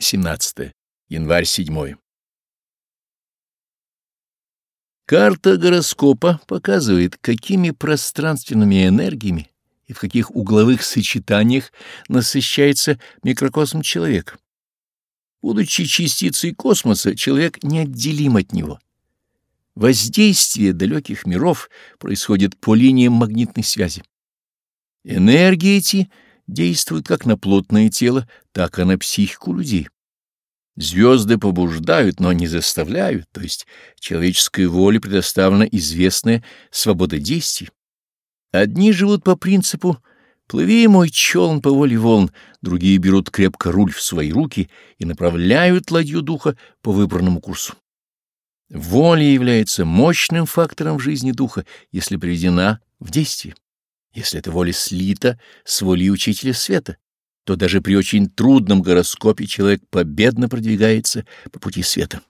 17. Январь 7. Карта гороскопа показывает, какими пространственными энергиями и в каких угловых сочетаниях насыщается микрокосм человека. Будучи частицей космоса, человек неотделим от него. Воздействие далеких миров происходит по линиям магнитной связи. Энергии эти действуют как на плотное тело, так и на психику людей. Звезды побуждают, но не заставляют, то есть человеческой воле предоставлена известная свобода действий. Одни живут по принципу «плыви, мой челн, по воле волн», другие берут крепко руль в свои руки и направляют ладью духа по выбранному курсу. Воля является мощным фактором в жизни духа, если приведена в действие. Если эта воля слита с волей Учителя Света, то даже при очень трудном гороскопе человек победно продвигается по пути света.